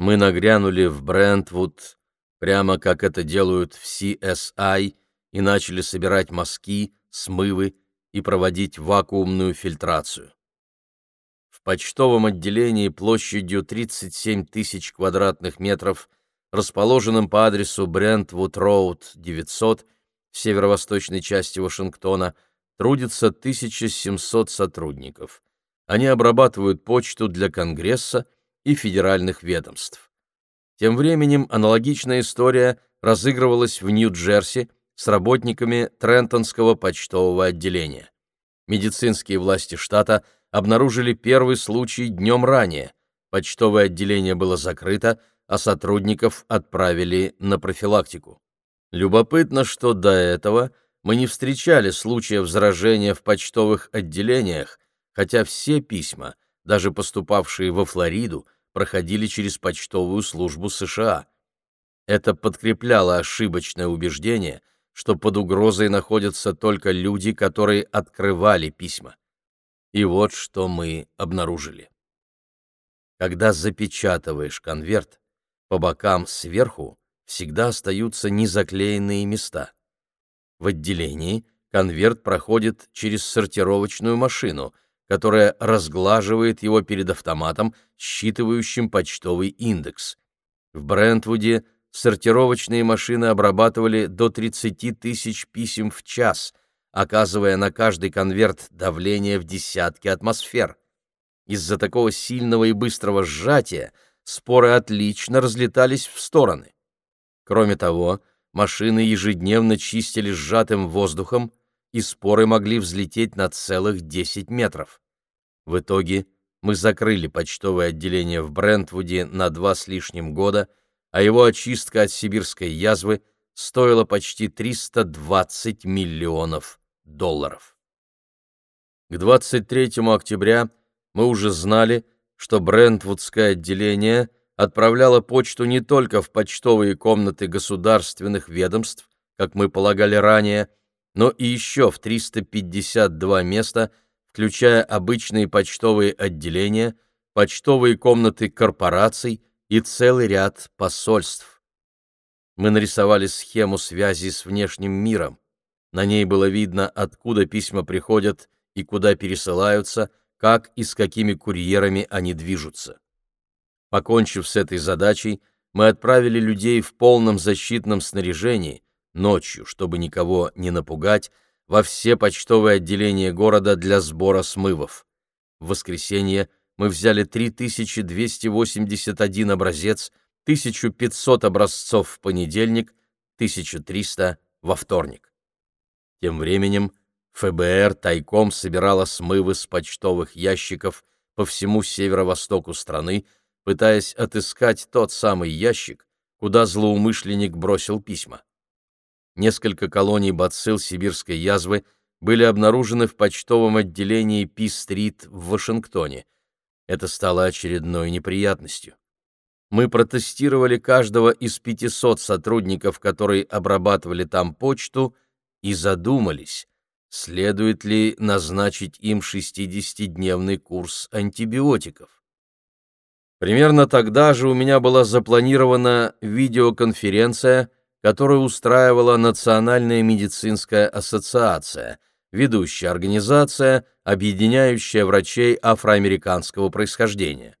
Мы нагрянули в Брентвуд, прямо как это делают в CSI, и начали собирать мазки, смывы и проводить вакуумную фильтрацию. В почтовом отделении площадью 37 тысяч квадратных метров, расположенном по адресу Брентвуд-Роуд, 900, в северо-восточной части Вашингтона, трудится 1700 сотрудников. Они обрабатывают почту для Конгресса и федеральных ведомств. Тем временем аналогичная история разыгрывалась в Нью-Джерси с работниками Трентонского почтового отделения. Медицинские власти штата обнаружили первый случай днем ранее. Почтовое отделение было закрыто, а сотрудников отправили на профилактику. Любопытно, что до этого мы не встречали случаев заражения в почтовых отделениях, хотя все письма, даже поступавшие во Флориду, проходили через почтовую службу США. Это подкрепляло ошибочное убеждение, что под угрозой находятся только люди, которые открывали письма. И вот что мы обнаружили. Когда запечатываешь конверт, по бокам сверху всегда остаются незаклеенные места. В отделении конверт проходит через сортировочную машину, которая разглаживает его перед автоматом, считывающим почтовый индекс. В Брентвуде сортировочные машины обрабатывали до 30 тысяч писем в час, оказывая на каждый конверт давление в десятки атмосфер. Из-за такого сильного и быстрого сжатия споры отлично разлетались в стороны. Кроме того, машины ежедневно чистили сжатым воздухом, и споры могли взлететь на целых 10 метров. В итоге мы закрыли почтовое отделение в Брентвуде на два с лишним года, а его очистка от сибирской язвы стоила почти 320 миллионов долларов. К 23 октября мы уже знали, что Брентвудское отделение отправляло почту не только в почтовые комнаты государственных ведомств, как мы полагали ранее, но и еще в 352 места, включая обычные почтовые отделения, почтовые комнаты корпораций и целый ряд посольств. Мы нарисовали схему связи с внешним миром. На ней было видно, откуда письма приходят и куда пересылаются, как и с какими курьерами они движутся. Покончив с этой задачей, мы отправили людей в полном защитном снаряжении, ночью, чтобы никого не напугать, во все почтовые отделения города для сбора смывов. В воскресенье мы взяли 3281 образец, 1500 образцов в понедельник, 1300 во вторник. Тем временем ФБР тайком собирало смывы с почтовых ящиков по всему северо-востоку страны, пытаясь отыскать тот самый ящик, куда злоумышленник бросил письма. Несколько колоний бацилл сибирской язвы были обнаружены в почтовом отделении Пи-стрит в Вашингтоне. Это стало очередной неприятностью. Мы протестировали каждого из 500 сотрудников, которые обрабатывали там почту, и задумались, следует ли назначить им 60-дневный курс антибиотиков. Примерно тогда же у меня была запланирована видеоконференция – которую устраивала Национальная медицинская ассоциация, ведущая организация, объединяющая врачей афроамериканского происхождения.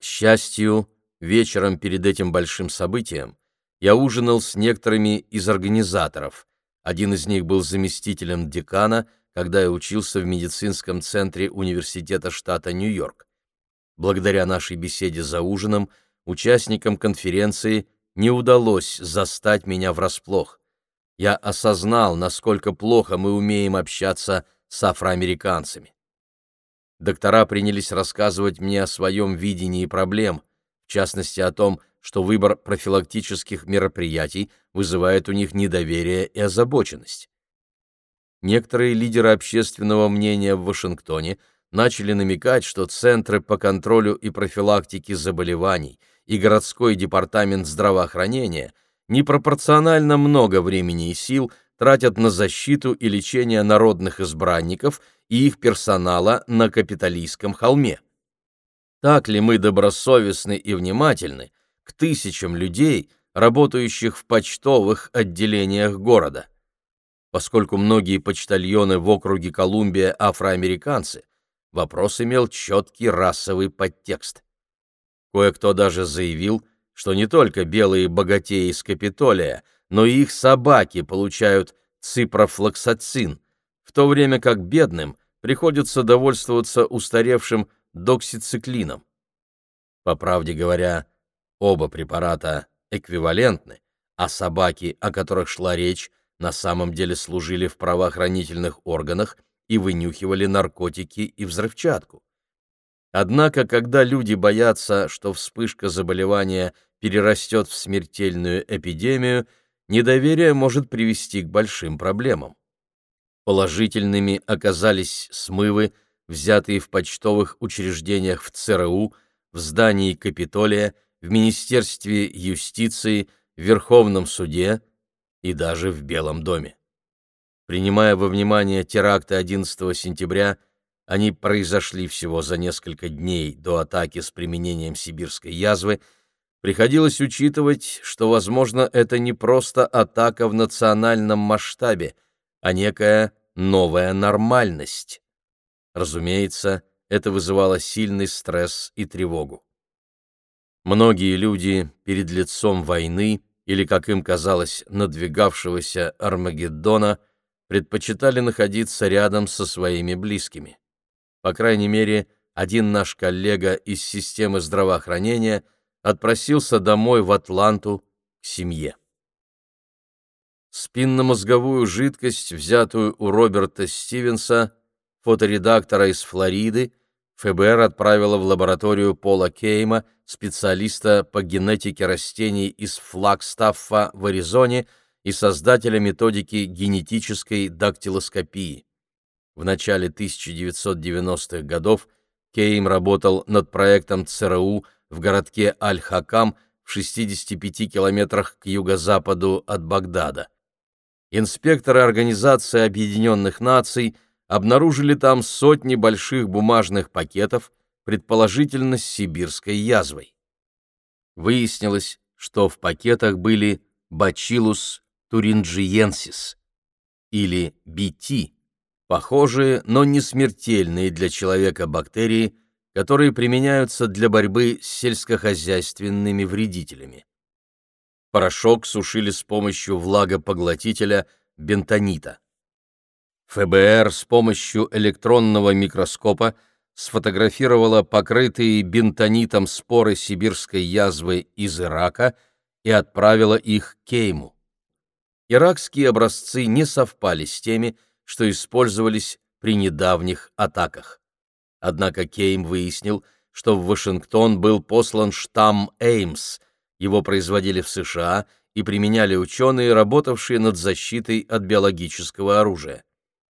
К счастью, вечером перед этим большим событием я ужинал с некоторыми из организаторов. Один из них был заместителем декана, когда я учился в медицинском центре университета штата Нью-Йорк. Благодаря нашей беседе за ужином участникам конференции – не удалось застать меня врасплох. Я осознал, насколько плохо мы умеем общаться с афроамериканцами. Доктора принялись рассказывать мне о своем видении проблем, в частности о том, что выбор профилактических мероприятий вызывает у них недоверие и озабоченность. Некоторые лидеры общественного мнения в Вашингтоне начали намекать, что центры по контролю и профилактике заболеваний и городской департамент здравоохранения непропорционально много времени и сил тратят на защиту и лечение народных избранников и их персонала на капиталистском холме. Так ли мы добросовестны и внимательны к тысячам людей, работающих в почтовых отделениях города? Поскольку многие почтальоны в округе Колумбия афроамериканцы, вопрос имел четкий расовый подтекст. Кое-кто даже заявил, что не только белые богатеи из Капитолия, но и их собаки получают ципрофлоксацин, в то время как бедным приходится довольствоваться устаревшим доксициклином. По правде говоря, оба препарата эквивалентны, а собаки, о которых шла речь, на самом деле служили в правоохранительных органах и вынюхивали наркотики и взрывчатку. Однако, когда люди боятся, что вспышка заболевания перерастет в смертельную эпидемию, недоверие может привести к большим проблемам. Положительными оказались смывы, взятые в почтовых учреждениях в ЦРУ, в здании Капитолия, в Министерстве юстиции, в Верховном суде и даже в Белом доме. Принимая во внимание теракты 11 сентября, они произошли всего за несколько дней до атаки с применением сибирской язвы, приходилось учитывать, что, возможно, это не просто атака в национальном масштабе, а некая новая нормальность. Разумеется, это вызывало сильный стресс и тревогу. Многие люди перед лицом войны или, как им казалось, надвигавшегося Армагеддона, предпочитали находиться рядом со своими близкими. По крайней мере, один наш коллега из системы здравоохранения отпросился домой в Атланту к семье. Спинномозговую жидкость, взятую у Роберта Стивенса, фоторедактора из Флориды, ФБР отправило в лабораторию Пола Кейма, специалиста по генетике растений из Флагстаффа в Аризоне и создателя методики генетической дактилоскопии. В начале 1990-х годов Кейм работал над проектом ЦРУ в городке Аль-Хакам в 65 километрах к юго-западу от Багдада инспекторы Организации Объединенных Наций обнаружили там сотни больших бумажных пакетов, предположительно с сибирской язвой. Выяснилось, что в пакетах были Bacillus thuringiensis или BT, похожие, но не смертельные для человека бактерии, которые применяются для борьбы с сельскохозяйственными вредителями. Порошок сушили с помощью влагопоглотителя бентонита. ФБР с помощью электронного микроскопа сфотографировала покрытые бентонитом споры сибирской язвы из Ирака и отправила их Кейму. Иракские образцы не совпали с теми, что использовались при недавних атаках. Однако Кейм выяснил, что в Вашингтон был послан штамм Эймс – его производили в США и применяли ученые, работавшие над защитой от биологического оружия.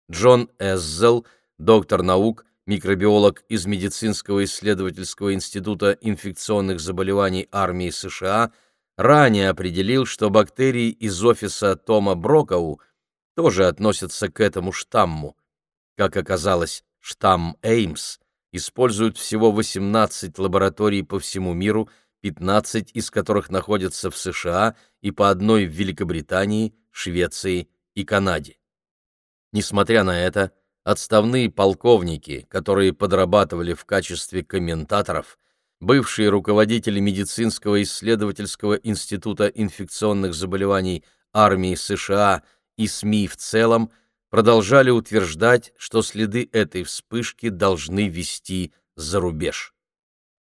Джон Эззел, доктор наук, микробиолог из Медицинского исследовательского института инфекционных заболеваний армии США, ранее определил, что бактерии из офиса Тома Брокоу тоже относятся к этому штамму. Как оказалось, штамм Эймс используют всего 18 лабораторий по всему миру – 15 из которых находятся в США и по одной в Великобритании, Швеции и Канаде. Несмотря на это, отставные полковники, которые подрабатывали в качестве комментаторов, бывшие руководители медицинского исследовательского института инфекционных заболеваний армии США и СМИ в целом, продолжали утверждать, что следы этой вспышки должны вести за рубеж.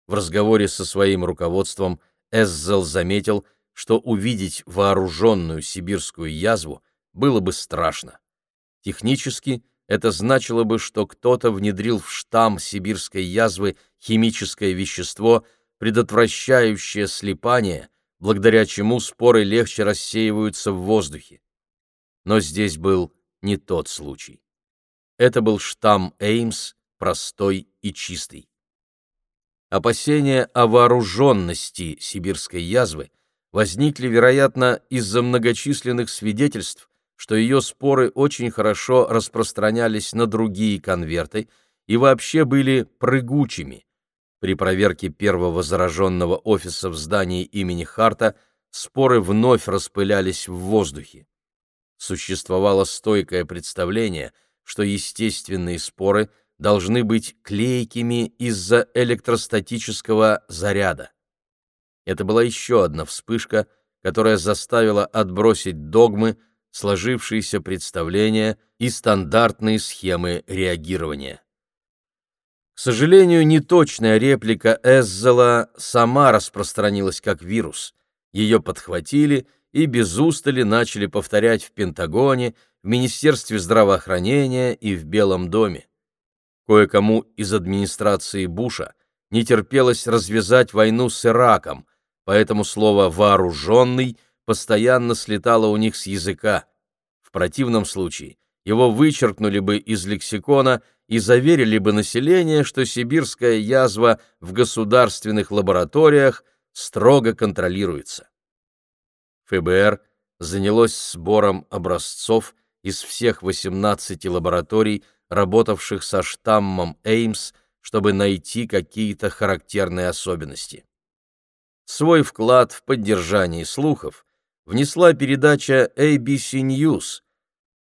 В разговоре со своим руководством Эззел заметил, что увидеть вооруженную сибирскую язву было бы страшно. Технически это значило бы, что кто-то внедрил в штамм сибирской язвы химическое вещество, предотвращающее слипание, благодаря чему споры легче рассеиваются в воздухе. Но здесь был не тот случай. Это был штамм Эймс, простой и чистый. Опасения о вооруженности сибирской язвы возникли, вероятно, из-за многочисленных свидетельств, что ее споры очень хорошо распространялись на другие конверты и вообще были прыгучими. При проверке первого зараженного офиса в здании имени Харта споры вновь распылялись в воздухе. Существовало стойкое представление, что естественные споры должны быть клейкими из-за электростатического заряда. Это была еще одна вспышка, которая заставила отбросить догмы, сложившиеся представления и стандартные схемы реагирования. К сожалению, неточная реплика Эззела сама распространилась как вирус. Ее подхватили и без устали начали повторять в Пентагоне, в Министерстве здравоохранения и в Белом доме. Кое-кому из администрации Буша не терпелось развязать войну с Ираком, поэтому слово «вооруженный» постоянно слетало у них с языка. В противном случае его вычеркнули бы из лексикона и заверили бы население, что сибирская язва в государственных лабораториях строго контролируется. ФБР занялось сбором образцов из всех 18 лабораторий, работавших со штаммом Эймс, чтобы найти какие-то характерные особенности. Свой вклад в поддержание слухов внесла передача ABC News.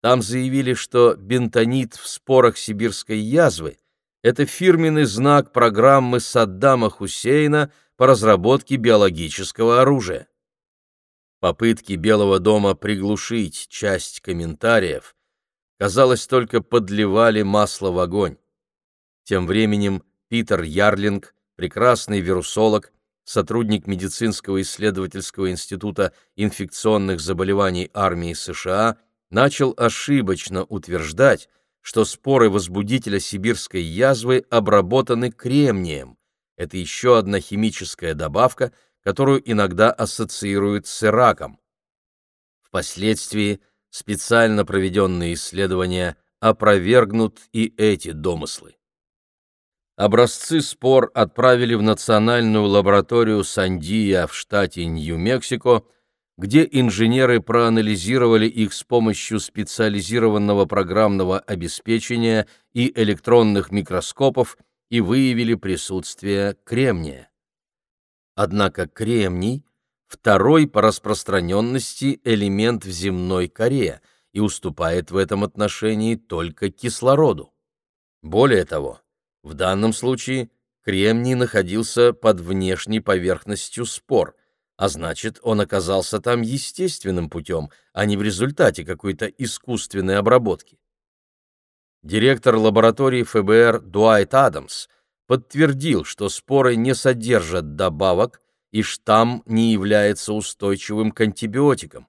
Там заявили, что бентонит в спорах сибирской язвы – это фирменный знак программы Саддама Хусейна по разработке биологического оружия. Попытки Белого дома приглушить часть комментариев, казалось, только подливали масло в огонь. Тем временем Питер Ярлинг, прекрасный вирусолог, сотрудник медицинского исследовательского института инфекционных заболеваний армии США, начал ошибочно утверждать, что споры возбудителя сибирской язвы обработаны кремнием. Это еще одна химическая добавка, которую иногда ассоциируют с Ираком. Впоследствии специально проведенные исследования опровергнут и эти домыслы. Образцы спор отправили в Национальную лабораторию Сандия в штате Нью-Мексико, где инженеры проанализировали их с помощью специализированного программного обеспечения и электронных микроскопов и выявили присутствие кремния. Однако кремний – второй по распространенности элемент в земной коре и уступает в этом отношении только кислороду. Более того, в данном случае кремний находился под внешней поверхностью спор, а значит, он оказался там естественным путем, а не в результате какой-то искусственной обработки. Директор лаборатории ФБР Дуайт Адамс подтвердил, что споры не содержат добавок и штамм не является устойчивым к антибиотикам,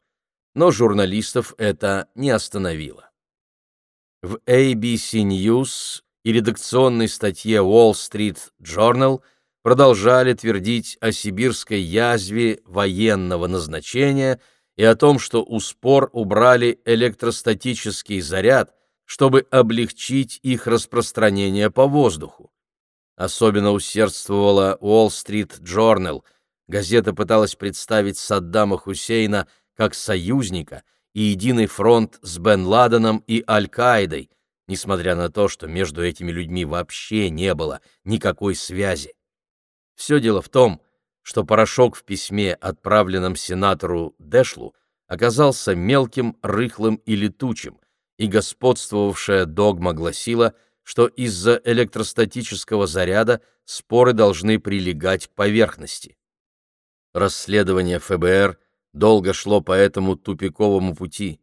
но журналистов это не остановило. В ABC News и редакционной статье Wall Street Journal продолжали твердить о сибирской язве военного назначения и о том, что у спор убрали электростатический заряд, чтобы облегчить их распространение по воздуху. Особенно усердствовала Wall Street Journal. Газета пыталась представить Саддама Хусейна как союзника и единый фронт с Бен Ладеном и Аль-Каидой – несмотря на то, что между этими людьми вообще не было никакой связи. Все дело в том, что порошок в письме, отправленном сенатору Дешлу, оказался мелким, рыхлым и летучим, и господствовавшая догма гласила, что из-за электростатического заряда споры должны прилегать к поверхности. Расследование ФБР долго шло по этому тупиковому пути.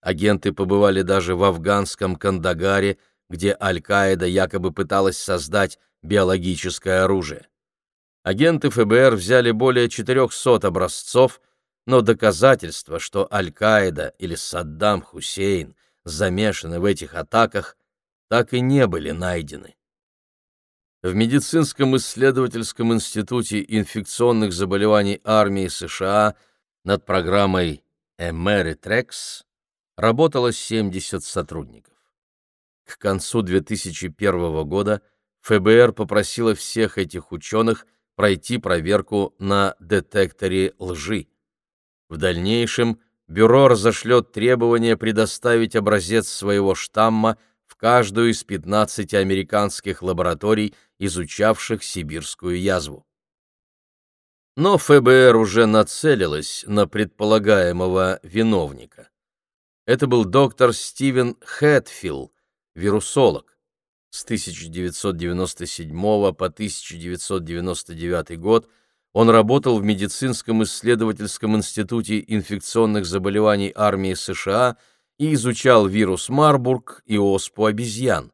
Агенты побывали даже в афганском Кандагаре, где Аль-Каида якобы пыталась создать биологическое оружие. Агенты ФБР взяли более 400 образцов, но доказательства, что Аль-Каида или Саддам Хусейн замешаны в этих атаках, так и не были найдены. В медицинском исследовательском институте инфекционных заболеваний армии США над программой Эмеритрекс работало 70 сотрудников. К концу 2001 года ФБР попросило всех этих ученых пройти проверку на детекторе лжи. В дальнейшем бюро разошлет требование предоставить образец своего штамма в каждую из 15 американских лабораторий, изучавших сибирскую язву. Но ФБР уже нацелилось на предполагаемого виновника. Это был доктор Стивен Хэтфилл, вирусолог. С 1997 по 1999 год он работал в медицинском исследовательском институте инфекционных заболеваний армии США и изучал вирус Марбург и оспу обезьян.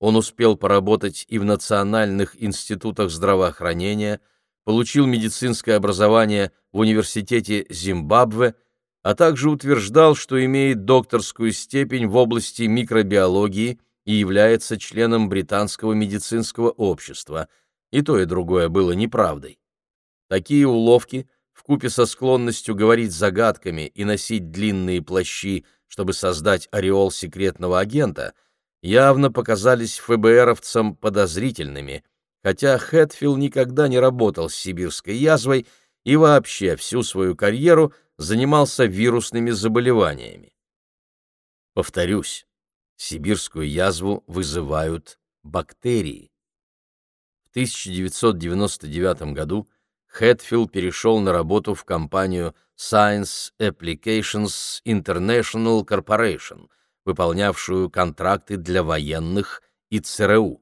Он успел поработать и в национальных институтах здравоохранения, получил медицинское образование в университете Зимбабве, а также утверждал, что имеет докторскую степень в области микробиологии и является членом британского медицинского общества. И то, и другое было неправдой. Такие уловки, вкупе со склонностью говорить загадками и носить длинные плащи, чтобы создать ореол секретного агента, явно показались ФБРовцам подозрительными, хотя Хэтфилл никогда не работал с сибирской язвой и вообще всю свою карьеру – занимался вирусными заболеваниями. Повторюсь, сибирскую язву вызывают бактерии. В 1999 году Хэтфилл перешел на работу в компанию Science Applications International Corporation, выполнявшую контракты для военных и ЦРУ.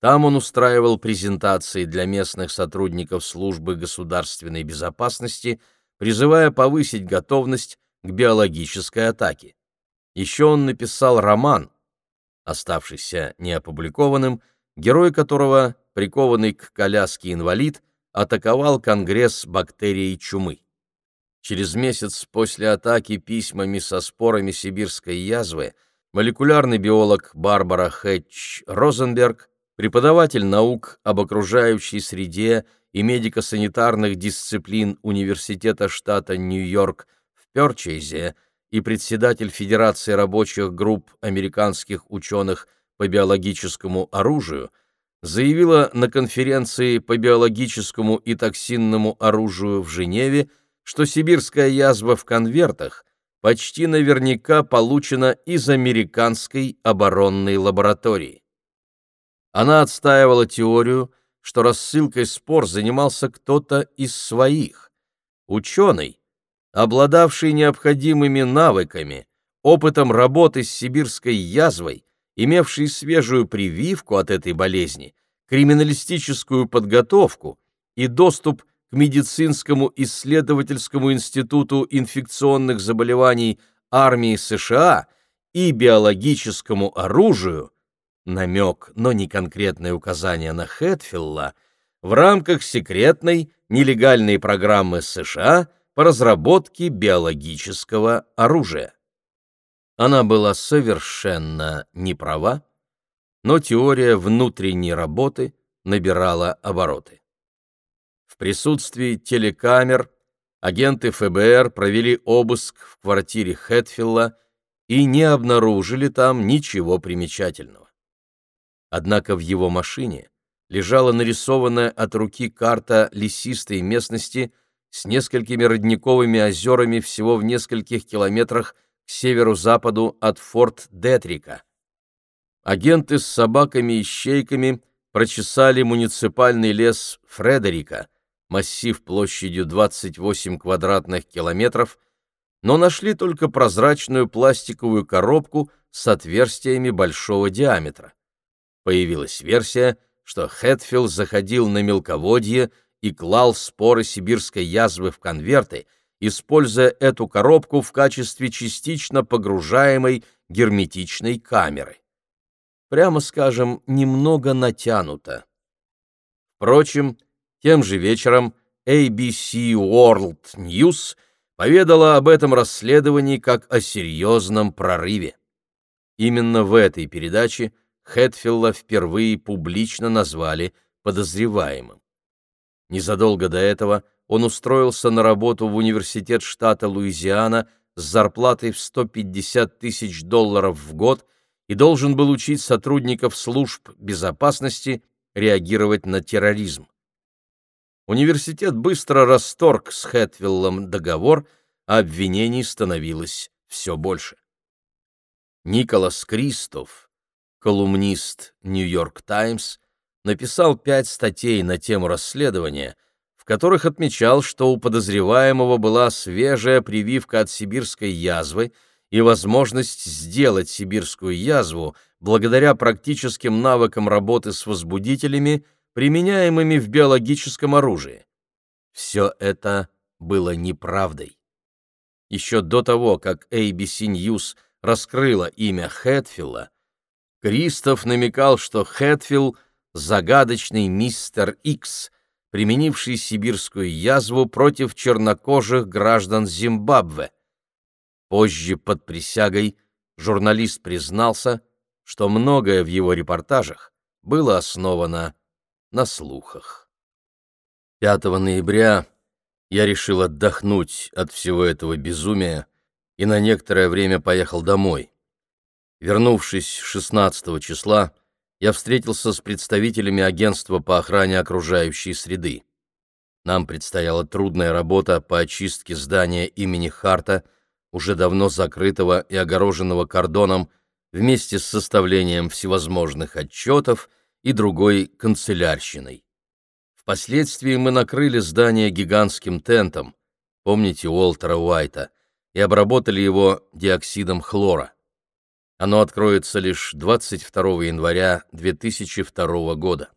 Там он устраивал презентации для местных сотрудников службы государственной безопасности – призывая повысить готовность к биологической атаке. Еще он написал роман, оставшийся неопубликованным, герой которого, прикованный к коляске инвалид, атаковал Конгресс бактерией чумы. Через месяц после атаки письмами со спорами сибирской язвы молекулярный биолог Барбара Хэтч Розенберг, преподаватель наук об окружающей среде и медико-санитарных дисциплин Университета штата Нью-Йорк в Пёрчейзе и председатель Федерации рабочих групп американских ученых по биологическому оружию, заявила на конференции по биологическому и токсинному оружию в Женеве, что сибирская язва в конвертах почти наверняка получена из американской оборонной лаборатории. Она отстаивала теорию, что рассылкой спор занимался кто-то из своих. Ученый, обладавший необходимыми навыками, опытом работы с сибирской язвой, имевший свежую прививку от этой болезни, криминалистическую подготовку и доступ к медицинскому исследовательскому институту инфекционных заболеваний армии США и биологическому оружию, намек, но не конкретное указание на Хэтфилла, в рамках секретной нелегальной программы США по разработке биологического оружия. Она была совершенно не права, но теория внутренней работы набирала обороты. В присутствии телекамер агенты ФБР провели обыск в квартире Хэтфилла и не обнаружили там ничего примечательного. Однако в его машине лежала нарисованная от руки карта лесистой местности с несколькими родниковыми озерами всего в нескольких километрах к северу-западу от форт Детрика. Агенты с собаками и щейками прочесали муниципальный лес Фредерика, массив площадью 28 квадратных километров, но нашли только прозрачную пластиковую коробку с отверстиями большого диаметра. Появилась версия, что Хэтфилд заходил на мелководье и клал споры сибирской язвы в конверты, используя эту коробку в качестве частично погружаемой герметичной камеры. Прямо скажем, немного натянуто. Впрочем, тем же вечером ABC World News поведала об этом расследовании как о серьезном прорыве. Именно в этой передаче – Хэтфилла впервые публично назвали подозреваемым. Незадолго до этого он устроился на работу в университет штата Луизиана с зарплатой в 150 тысяч долларов в год и должен был учить сотрудников служб безопасности реагировать на терроризм. Университет быстро расторг с Хэтвиллом договор, а обвинений становилось все больше. Николас Кристоф, колумнист «Нью-Йорк Таймс», написал пять статей на тему расследования, которых отмечал, что у подозреваемого была свежая прививка от сибирской язвы и возможность сделать сибирскую язву благодаря практическим навыкам работы с возбудителями, применяемыми в биологическом оружии. Все это было неправдой. Еще до того, как ABC News раскрыла имя Хэтфилла, Кристоф намекал, что Хэтфилл — загадочный мистер Икс, применивший сибирскую язву против чернокожих граждан Зимбабве. Позже под присягой журналист признался, что многое в его репортажах было основано на слухах. 5 ноября я решил отдохнуть от всего этого безумия и на некоторое время поехал домой. Вернувшись 16 числа, я встретился с представителями агентства по охране окружающей среды. Нам предстояла трудная работа по очистке здания имени Харта, уже давно закрытого и огороженного кордоном, вместе с составлением всевозможных отчетов и другой канцелярщиной. Впоследствии мы накрыли здание гигантским тентом, помните Уолтера Уайта, и обработали его диоксидом хлора. Оно откроется лишь 22 января 2002 года.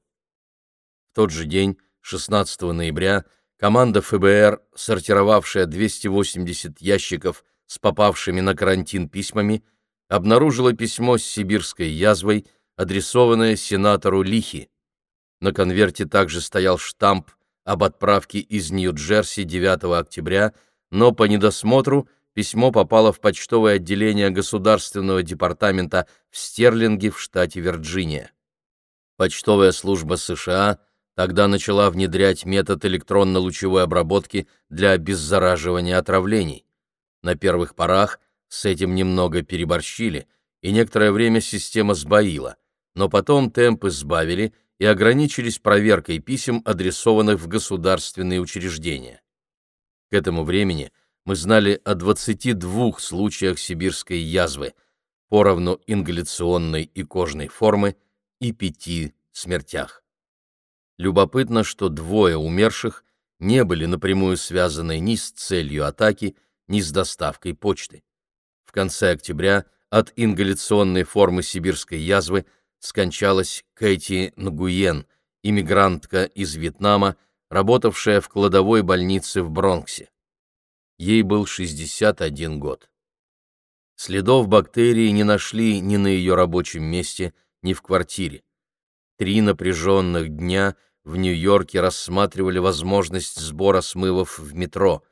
В тот же день, 16 ноября, команда ФБР, сортировавшая 280 ящиков с попавшими на карантин письмами, обнаружила письмо с сибирской язвой, адресованное сенатору Лихи. На конверте также стоял штамп об отправке из Нью-Джерси 9 октября, но по недосмотру письмо попало в почтовое отделение Государственного департамента в Стерлинге в штате Вирджиния. Почтовая служба США тогда начала внедрять метод электронно-лучевой обработки для обеззараживания отравлений. На первых порах с этим немного переборщили, и некоторое время система сбоила, но потом темпы сбавили – и ограничились проверкой писем, адресованных в государственные учреждения. К этому времени мы знали о 22 случаях сибирской язвы, поровну ингаляционной и кожной формы, и пяти смертях. Любопытно, что двое умерших не были напрямую связаны ни с целью атаки, ни с доставкой почты. В конце октября от ингаляционной формы сибирской язвы скончалась Кэти Нгуен, иммигрантка из Вьетнама, работавшая в кладовой больнице в Бронксе. Ей был 61 год. Следов бактерий не нашли ни на ее рабочем месте, ни в квартире. Три напряженных дня в Нью-Йорке рассматривали возможность сбора смывов в метро.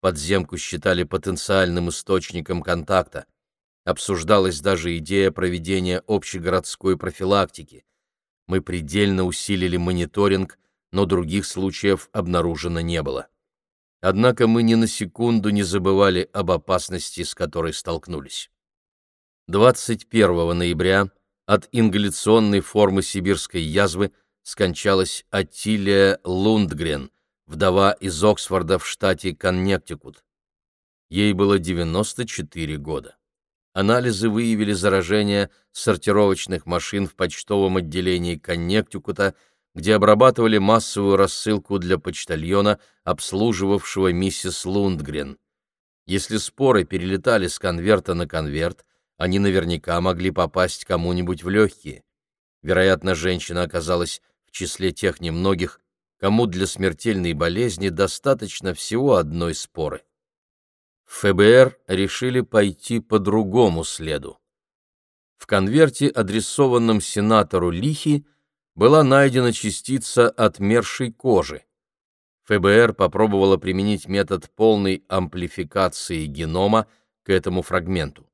Подземку считали потенциальным источником контакта. Обсуждалась даже идея проведения общегородской профилактики. Мы предельно усилили мониторинг, но других случаев обнаружено не было. Однако мы ни на секунду не забывали об опасности, с которой столкнулись. 21 ноября от ингаляционной формы сибирской язвы скончалась Аттилия Лундгрен, вдова из Оксфорда в штате Коннектикут. Ей было 94 года анализы выявили заражение сортировочных машин в почтовом отделении Коннектикута, где обрабатывали массовую рассылку для почтальона, обслуживавшего миссис Лундгрен. Если споры перелетали с конверта на конверт, они наверняка могли попасть кому-нибудь в легкие. Вероятно, женщина оказалась в числе тех немногих, кому для смертельной болезни достаточно всего одной споры. ФБР решили пойти по другому следу. В конверте, адресованном сенатору Лихи, была найдена частица отмершей кожи. ФБР попробовало применить метод полной амплификации генома к этому фрагменту.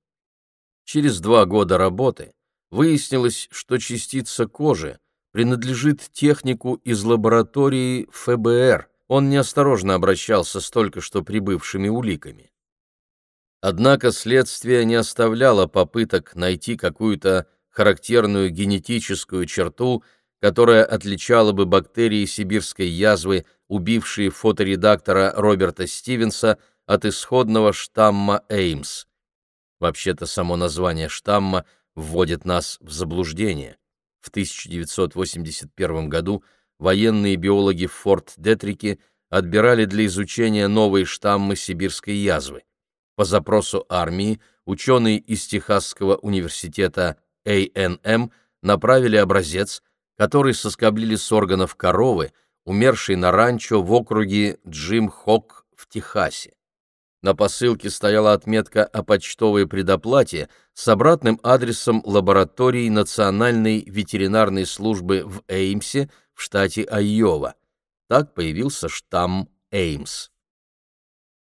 Через два года работы выяснилось, что частица кожи принадлежит технику из лаборатории ФБР. Он неосторожно обращался с только что прибывшими уликами. Однако следствие не оставляло попыток найти какую-то характерную генетическую черту, которая отличала бы бактерии сибирской язвы, убившие фоторедактора Роберта Стивенса, от исходного штамма Эймс. Вообще-то само название штамма вводит нас в заблуждение. В 1981 году военные биологи в Форт-Детрике отбирали для изучения новые штаммы сибирской язвы. По запросу армии ученые из Техасского университета A&M направили образец, который соскоблили с органов коровы, умершей на ранчо в округе Джим-Хок в Техасе. На посылке стояла отметка о почтовой предоплате с обратным адресом лаборатории Национальной ветеринарной службы в Эймсе в штате Айова. Так появился штамм Эймс.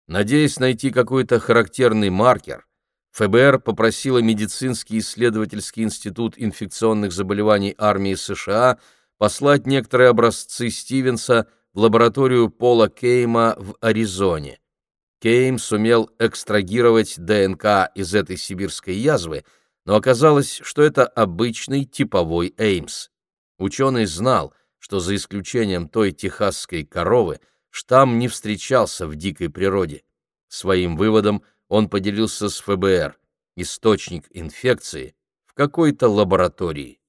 Надеясь найти какой-то характерный маркер, ФБР попросило медицинский исследовательский институт инфекционных заболеваний армии США послать некоторые образцы Стивенса в лабораторию Пола Кейма в Аризоне. Кейм сумел экстрагировать ДНК из этой сибирской язвы, но оказалось, что это обычный типовой Эймс. Ученый знал, что за исключением той техасской коровы штамм не встречался в дикой природе. Своим выводом он поделился с ФБР. Источник инфекции в какой-то лаборатории.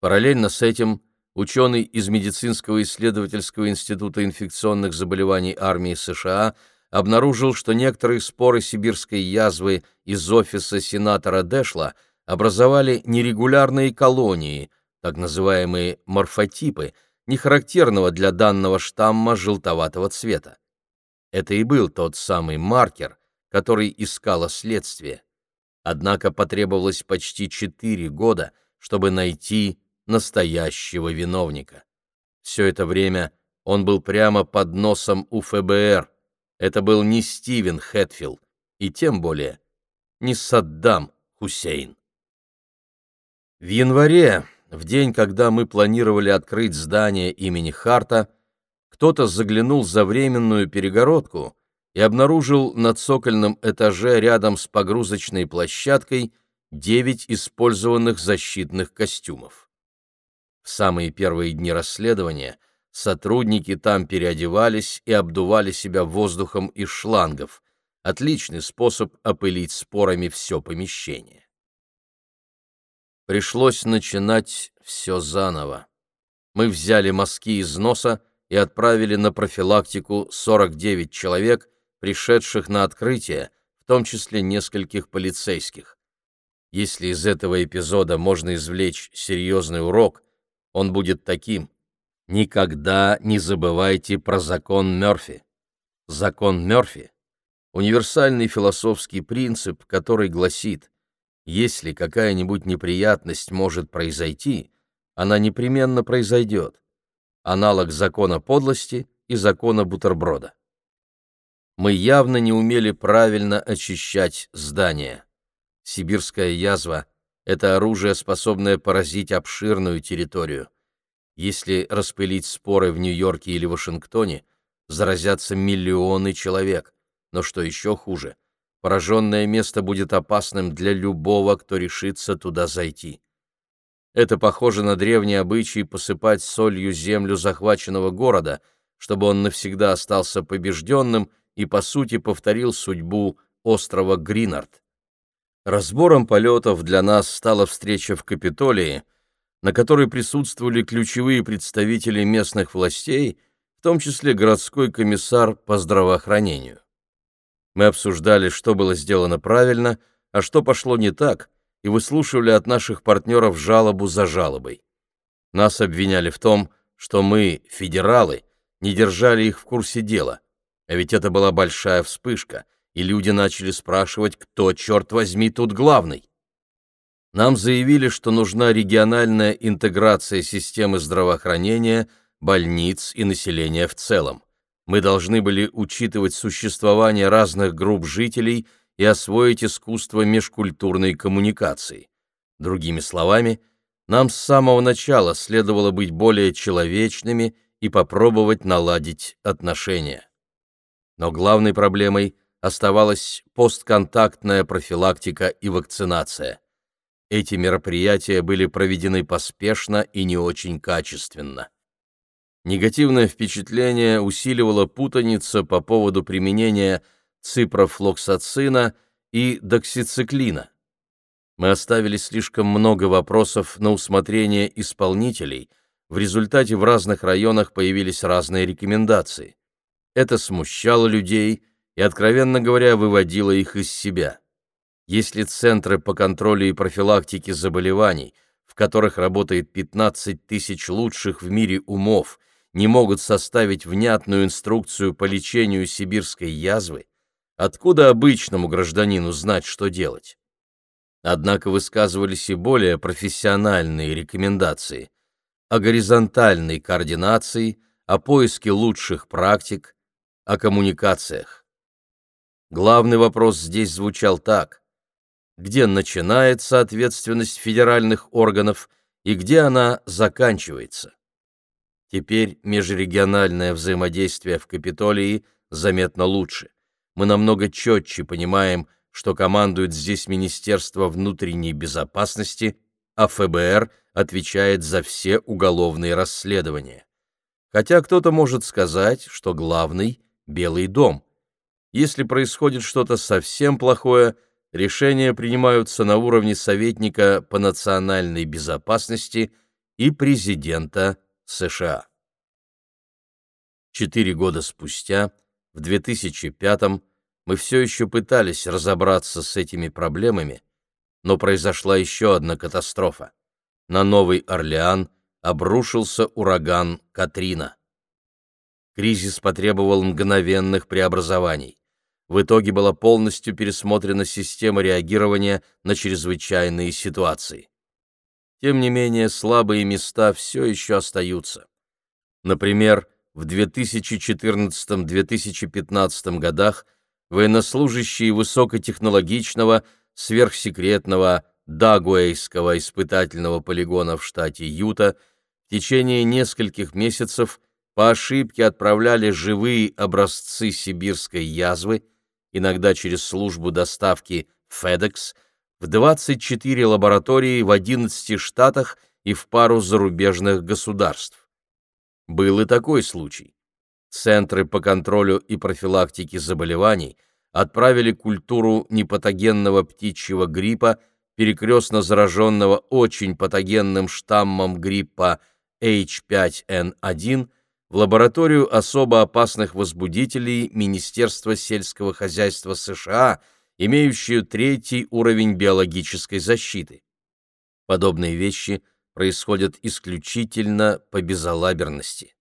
Параллельно с этим ученый из Медицинского исследовательского института инфекционных заболеваний армии США обнаружил, что некоторые споры сибирской язвы из офиса сенатора Дэшла образовали нерегулярные колонии, так называемые морфотипы, не характерного для данного штамма желтоватого цвета. Это и был тот самый маркер, который искало следствие. Однако потребовалось почти четыре года, чтобы найти настоящего виновника. Все это время он был прямо под носом у ФБР. Это был не Стивен Хэтфилд, и тем более не Саддам Хусейн. В январе, в день, когда мы планировали открыть здание имени Харта, кто-то заглянул за временную перегородку и обнаружил на цокольном этаже рядом с погрузочной площадкой девять использованных защитных костюмов. В самые первые дни расследования сотрудники там переодевались и обдували себя воздухом из шлангов. Отличный способ опылить спорами все помещение. Пришлось начинать все заново. Мы взяли мазки из носа и отправили на профилактику 49 человек, пришедших на открытие, в том числе нескольких полицейских. Если из этого эпизода можно извлечь серьезный урок, он будет таким. Никогда не забывайте про закон Мёрфи. Закон Мёрфи — универсальный философский принцип, который гласит, если какая-нибудь неприятность может произойти, она непременно произойдет. Аналог закона подлости и закона бутерброда. Мы явно не умели правильно очищать здания. Сибирская язва это оружие, способное поразить обширную территорию. Если распылить споры в Нью-Йорке или Вашингтоне, заразятся миллионы человек. Но что еще хуже, пораженное место будет опасным для любого, кто решится туда зайти. Это похоже на древний обычай посыпать солью землю захваченного города, чтобы он навсегда остался побежденным и, по сути, повторил судьбу острова Гринард. Разбором полетов для нас стала встреча в Капитолии, на которой присутствовали ключевые представители местных властей, в том числе городской комиссар по здравоохранению. Мы обсуждали, что было сделано правильно, а что пошло не так, и выслушивали от наших партнеров жалобу за жалобой. Нас обвиняли в том, что мы, федералы, не держали их в курсе дела, а ведь это была большая вспышка — и люди начали спрашивать, кто, черт возьми, тут главный. Нам заявили, что нужна региональная интеграция системы здравоохранения, больниц и населения в целом. Мы должны были учитывать существование разных групп жителей и освоить искусство межкультурной коммуникации. Другими словами, нам с самого начала следовало быть более человечными и попробовать наладить отношения. Но главной проблемой оставалась постконтактная профилактика и вакцинация. Эти мероприятия были проведены поспешно и не очень качественно. Негативное впечатление усиливала путаница по поводу применения ципрофлоксацина и доксициклина. Мы оставили слишком много вопросов на усмотрение исполнителей, в результате в разных районах появились разные рекомендации. Это смущало людей и, откровенно говоря, выводило их из себя. Если центры по контролю и профилактике заболеваний, в которых работает 15 тысяч лучших в мире умов, не могут составить внятную инструкцию по лечению сибирской язвы, откуда обычному гражданину знать, что делать? Однако высказывались и более профессиональные рекомендации о горизонтальной координации, о поиске лучших практик, о коммуникациях. Главный вопрос здесь звучал так. Где начинается ответственность федеральных органов и где она заканчивается? Теперь межрегиональное взаимодействие в Капитолии заметно лучше. Мы намного четче понимаем, что командует здесь Министерство внутренней безопасности, а ФБР отвечает за все уголовные расследования. Хотя кто-то может сказать, что главный — Белый дом. Если происходит что-то совсем плохое, решения принимаются на уровне советника по национальной безопасности и президента США. Четыре года спустя, в 2005 мы все еще пытались разобраться с этими проблемами, но произошла еще одна катастрофа. На Новый Орлеан обрушился ураган Катрина. Кризис потребовал мгновенных преобразований. В итоге была полностью пересмотрена система реагирования на чрезвычайные ситуации. Тем не менее, слабые места все еще остаются. Например, в 2014-2015 годах военнослужащие высокотехнологичного, сверхсекретного Дагуэйского испытательного полигона в штате Юта в течение нескольких месяцев по ошибке отправляли живые образцы сибирской язвы, иногда через службу доставки FedEx, в 24 лаборатории в 11 штатах и в пару зарубежных государств. Был и такой случай. Центры по контролю и профилактике заболеваний отправили культуру непатогенного птичьего гриппа, перекрестно зараженного очень патогенным штаммом гриппа H5N1, в лабораторию особо опасных возбудителей Министерства сельского хозяйства США – имеющую третий уровень биологической защиты. Подобные вещи происходят исключительно по безалаберности.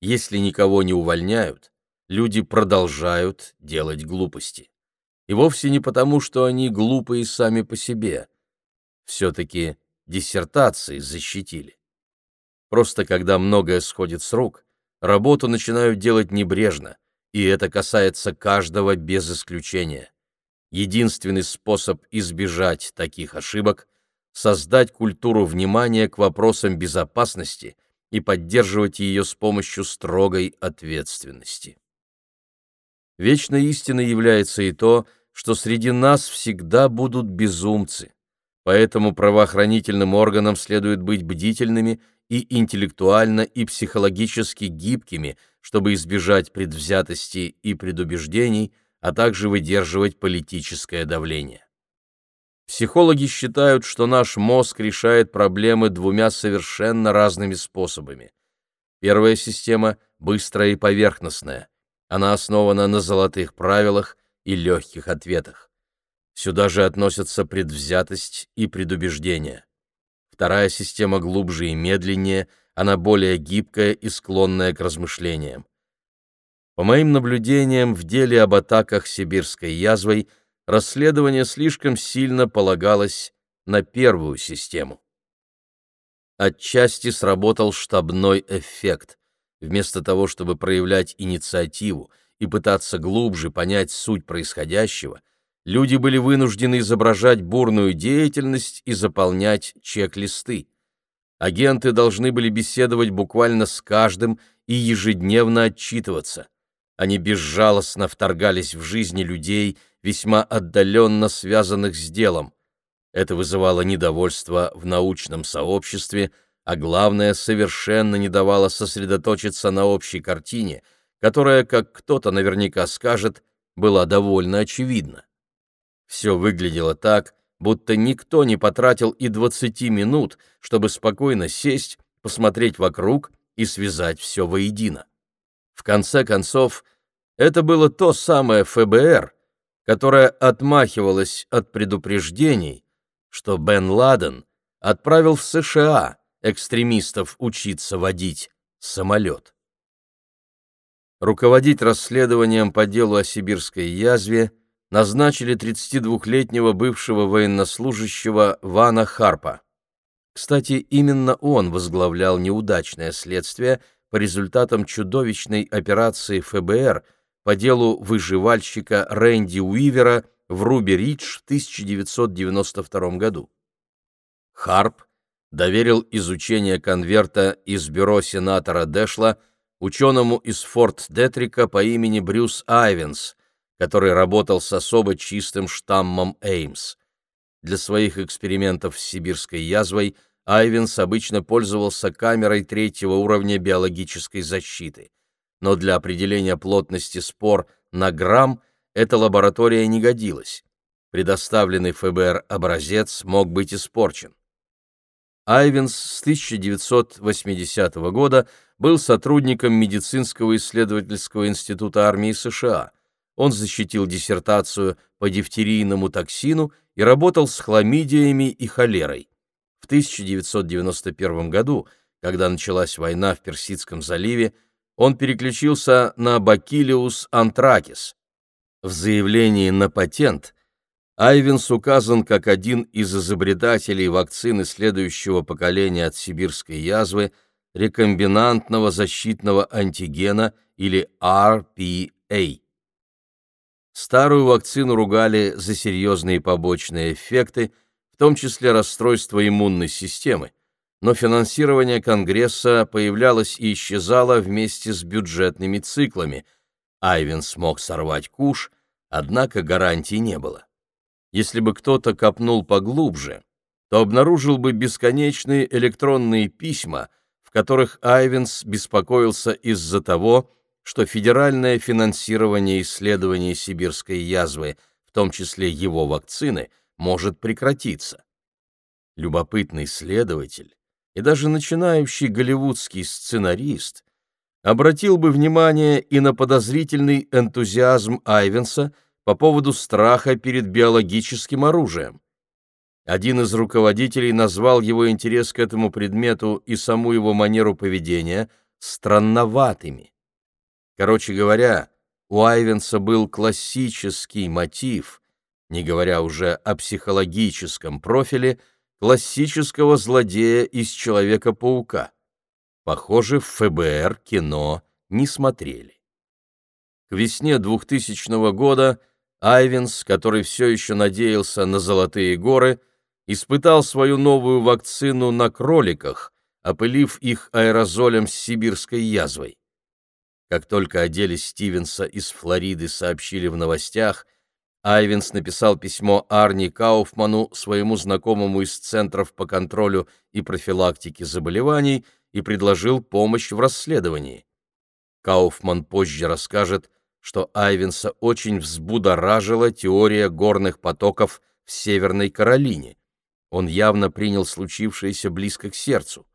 Если никого не увольняют, люди продолжают делать глупости. И вовсе не потому, что они глупые сами по себе. Все-таки диссертации защитили. Просто когда многое сходит с рук, работу начинают делать небрежно, и это касается каждого без исключения. Единственный способ избежать таких ошибок — создать культуру внимания к вопросам безопасности и поддерживать ее с помощью строгой ответственности. Вечной истиной является и то, что среди нас всегда будут безумцы, поэтому правоохранительным органам следует быть бдительными и интеллектуально и психологически гибкими, чтобы избежать предвзятости и предубеждений – а также выдерживать политическое давление. Психологи считают, что наш мозг решает проблемы двумя совершенно разными способами. Первая система быстрая и поверхностная. Она основана на золотых правилах и легких ответах. Сюда же относятся предвзятость и предубеждение. Вторая система глубже и медленнее, она более гибкая и склонная к размышлениям. По моим наблюдениям в деле об атаках сибирской язвой расследование слишком сильно полагалось на первую систему. Отчасти сработал штабной эффект. Вместо того, чтобы проявлять инициативу и пытаться глубже понять суть происходящего, люди были вынуждены изображать бурную деятельность и заполнять чек-листы. Агенты должны были беседовать буквально с каждым и ежедневно отчитываться. Они безжалостно вторгались в жизни людей, весьма отдаленно связанных с делом. Это вызывало недовольство в научном сообществе, а главное, совершенно не давало сосредоточиться на общей картине, которая, как кто-то наверняка скажет, была довольно очевидна. Все выглядело так, будто никто не потратил и 20 минут, чтобы спокойно сесть, посмотреть вокруг и связать все воедино. В конце концов, это было то самое ФБР, которое отмахивалось от предупреждений, что Бен Ладен отправил в США экстремистов учиться водить самолет. Руководить расследованием по делу о сибирской язве назначили 32-летнего бывшего военнослужащего Вана Харпа. Кстати, именно он возглавлял неудачное следствие по результатам чудовищной операции ФБР по делу выживальщика Рэнди Уивера в Руби-Ридж в 1992 году. Харп доверил изучение конверта из бюро сенатора Дэшла ученому из Форт-Детрика по имени Брюс Айвенс, который работал с особо чистым штаммом Эймс. Для своих экспериментов с сибирской язвой Айвенс обычно пользовался камерой третьего уровня биологической защиты. Но для определения плотности спор на грамм эта лаборатория не годилась. Предоставленный ФБР образец мог быть испорчен. Айвенс с 1980 года был сотрудником медицинского исследовательского института армии США. Он защитил диссертацию по дифтерийному токсину и работал с хламидиями и холерой. В 1991 году, когда началась война в Персидском заливе, он переключился на бакилиус антракис. В заявлении на патент Айвенс указан как один из изобретателей вакцины следующего поколения от сибирской язвы, рекомбинантного защитного антигена или RPA. Старую вакцину ругали за серьезные побочные эффекты, в том числе расстройство иммунной системы, но финансирование Конгресса появлялось и исчезало вместе с бюджетными циклами. Айвен смог сорвать куш, однако гарантий не было. Если бы кто-то копнул поглубже, то обнаружил бы бесконечные электронные письма, в которых Айвенс беспокоился из-за того, что федеральное финансирование исследований сибирской язвы, в том числе его вакцины, может прекратиться. Любопытный следователь и даже начинающий голливудский сценарист обратил бы внимание и на подозрительный энтузиазм Айвенса – по поводу страха перед биологическим оружием. Один из руководителей назвал его интерес к этому предмету и саму его манеру поведения странноватыми. Короче говоря, у Айвенса был классический мотив, не говоря уже о психологическом профиле, классического злодея из Человека-паука. Похоже, в ФБР кино не смотрели. К весне 2000 года Айвенс, который все еще надеялся на золотые горы, испытал свою новую вакцину на кроликах, опылив их аэрозолем с сибирской язвой. Как только о деле Стивенса из Флориды сообщили в новостях, Айвенс написал письмо Арни Кауфману, своему знакомому из Центров по контролю и профилактике заболеваний, и предложил помощь в расследовании. Кауфман позже расскажет, что Айвенса очень взбудоражила теория горных потоков в Северной Каролине. Он явно принял случившееся близко к сердцу.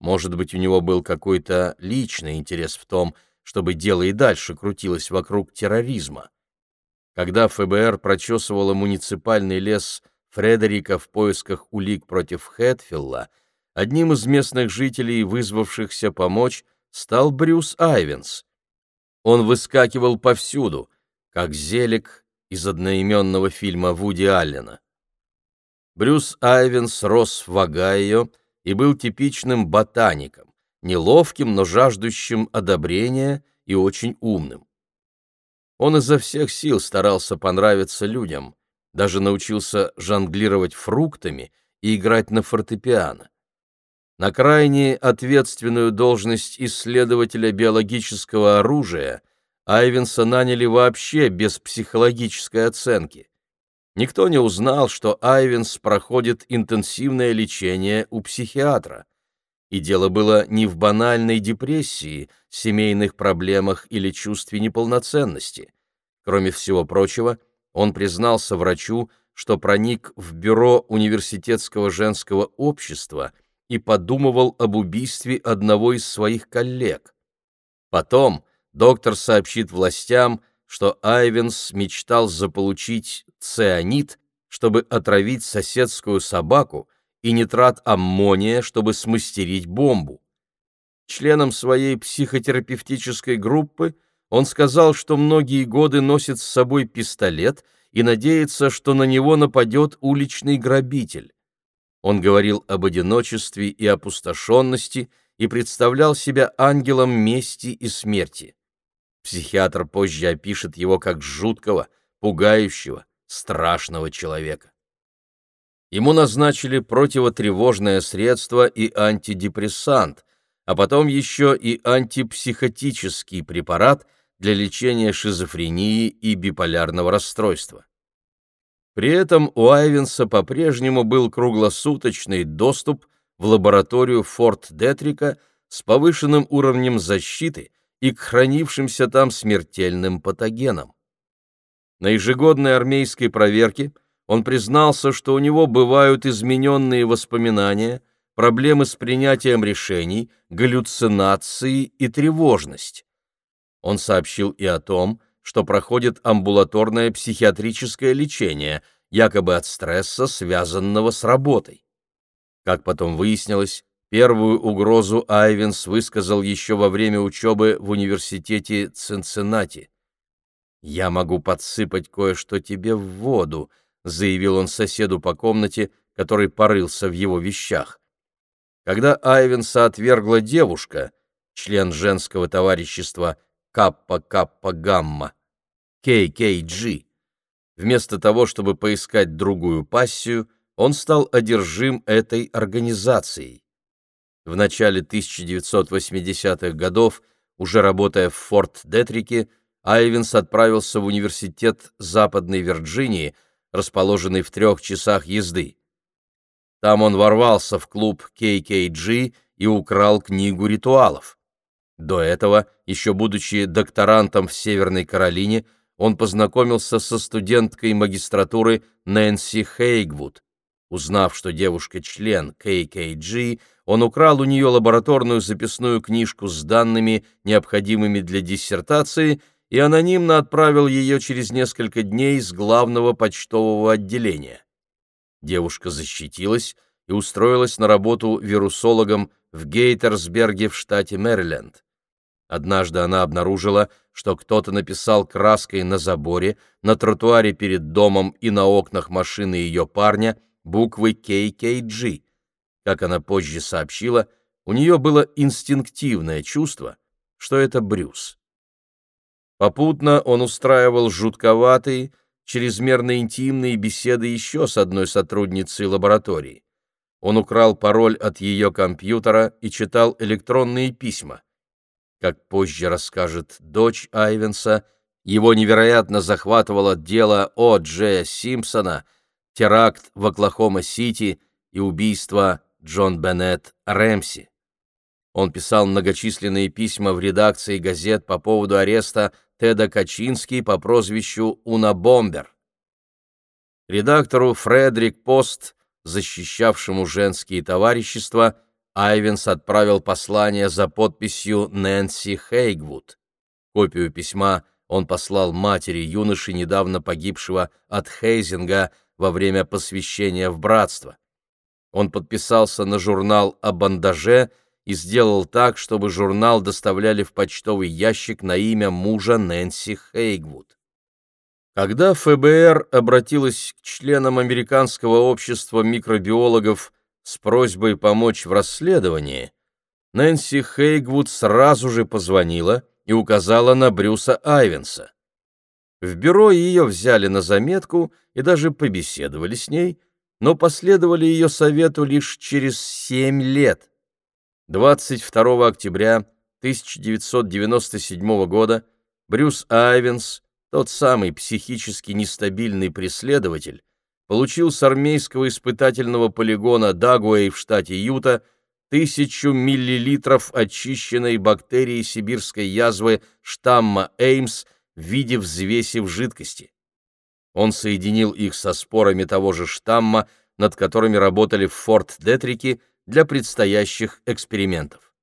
Может быть, у него был какой-то личный интерес в том, чтобы дело и дальше крутилось вокруг терроризма. Когда ФБР прочесывало муниципальный лес Фредерика в поисках улик против Хэтфилла, одним из местных жителей, вызвавшихся помочь, стал Брюс Айвенс. Он выскакивал повсюду, как зелик из одноименного фильма Вуди Аллена. Брюс Айвенс рос в Огайо и был типичным ботаником, неловким, но жаждущим одобрения и очень умным. Он изо всех сил старался понравиться людям, даже научился жонглировать фруктами и играть на фортепиано. На крайне ответственную должность исследователя биологического оружия Айвенса наняли вообще без психологической оценки. Никто не узнал, что Айвенс проходит интенсивное лечение у психиатра. И дело было не в банальной депрессии, семейных проблемах или чувстве неполноценности. Кроме всего прочего, он признался врачу, что проник в бюро университетского женского общества и подумывал об убийстве одного из своих коллег. Потом доктор сообщит властям, что Айвенс мечтал заполучить цианид, чтобы отравить соседскую собаку, и нитрат аммония, чтобы смастерить бомбу. Членам своей психотерапевтической группы он сказал, что многие годы носит с собой пистолет и надеется, что на него нападет уличный грабитель. Он говорил об одиночестве и опустошенности и представлял себя ангелом мести и смерти. Психиатр позже опишет его как жуткого, пугающего, страшного человека. Ему назначили противотревожное средство и антидепрессант, а потом еще и антипсихотический препарат для лечения шизофрении и биполярного расстройства. При этом у Айвенса по-прежнему был круглосуточный доступ в лабораторию Форт Детрика с повышенным уровнем защиты и к хранившимся там смертельным патогенам. На ежегодной армейской проверке он признался, что у него бывают измененные воспоминания, проблемы с принятием решений, галлюцинации и тревожность. Он сообщил и о том, что проходит амбулаторное психиатрическое лечение, якобы от стресса, связанного с работой. Как потом выяснилось, первую угрозу Айвенс высказал еще во время учебы в университете Цинциннати. «Я могу подсыпать кое-что тебе в воду», — заявил он соседу по комнате, который порылся в его вещах. Когда Айвенса отвергла девушка, член женского товарищества Каппа-Каппа-Гамма, KKG, вместо того, чтобы поискать другую пассию, он стал одержим этой организацией. В начале 1980-х годов, уже работая в Форт-Детрике, Айвенс отправился в университет Западной Вирджинии, расположенный в трех часах езды. Там он ворвался в клуб KKG и украл книгу ритуалов. До этого, еще будучи докторантом в Северной Каролине, он познакомился со студенткой магистратуры Нэнси Хейгвуд. Узнав, что девушка член KKG, он украл у нее лабораторную записную книжку с данными, необходимыми для диссертации, и анонимно отправил ее через несколько дней с главного почтового отделения. Девушка защитилась и устроилась на работу вирусологом в Гейтерсберге в штате Мэриленд. Однажды она обнаружила, что кто-то написал краской на заборе, на тротуаре перед домом и на окнах машины ее парня буквы KKG. Как она позже сообщила, у нее было инстинктивное чувство, что это Брюс. Попутно он устраивал жутковатые, чрезмерно интимные беседы еще с одной сотрудницей лаборатории. Он украл пароль от ее компьютера и читал электронные письма. Как позже расскажет дочь Айвенса, его невероятно захватывало дело О. Джея Симпсона — теракт в Оклахома-Сити и убийство Джон Беннет Рэмси. Он писал многочисленные письма в редакции газет по поводу ареста Теда Качински по прозвищу Уна Бомбер. Редактору Фредерик Пост, защищавшему женские товарищества, Айвенс отправил послание за подписью Нэнси Хейгвуд. Копию письма он послал матери юноши, недавно погибшего от Хейзинга, во время посвящения в братство. Он подписался на журнал о бандаже и сделал так, чтобы журнал доставляли в почтовый ящик на имя мужа Нэнси Хейгвуд. Когда ФБР обратилась к членам Американского общества микробиологов с просьбой помочь в расследовании, Нэнси Хейгвуд сразу же позвонила и указала на Брюса Айвенса. В бюро ее взяли на заметку и даже побеседовали с ней, но последовали ее совету лишь через семь лет. 22 октября 1997 года Брюс Айвенс, тот самый психически нестабильный преследователь, получил с армейского испытательного полигона Дагуэй в штате Юта тысячу миллилитров очищенной бактерии сибирской язвы штамма Эймс – в виде взвеси в жидкости. Он соединил их со спорами того же штамма, над которыми работали в Форт-Детрике для предстоящих экспериментов.